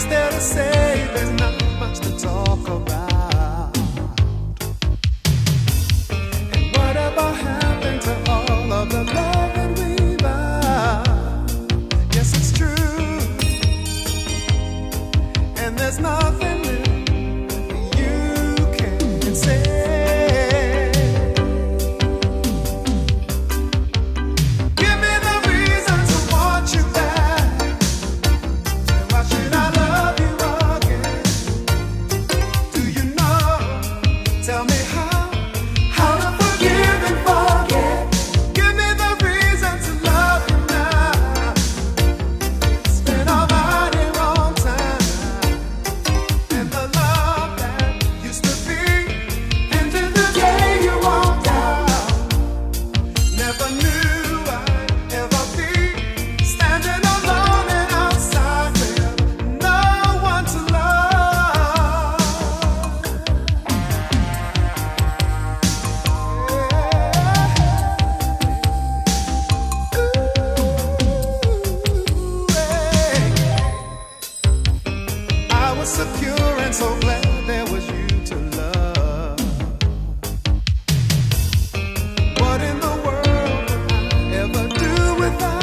much there to say, there's not much to talk about. And whatever happened to all of the love that we vowed? Yes, it's true. And there's nothing. and so glad there was you to love. What in the world would I ever do without?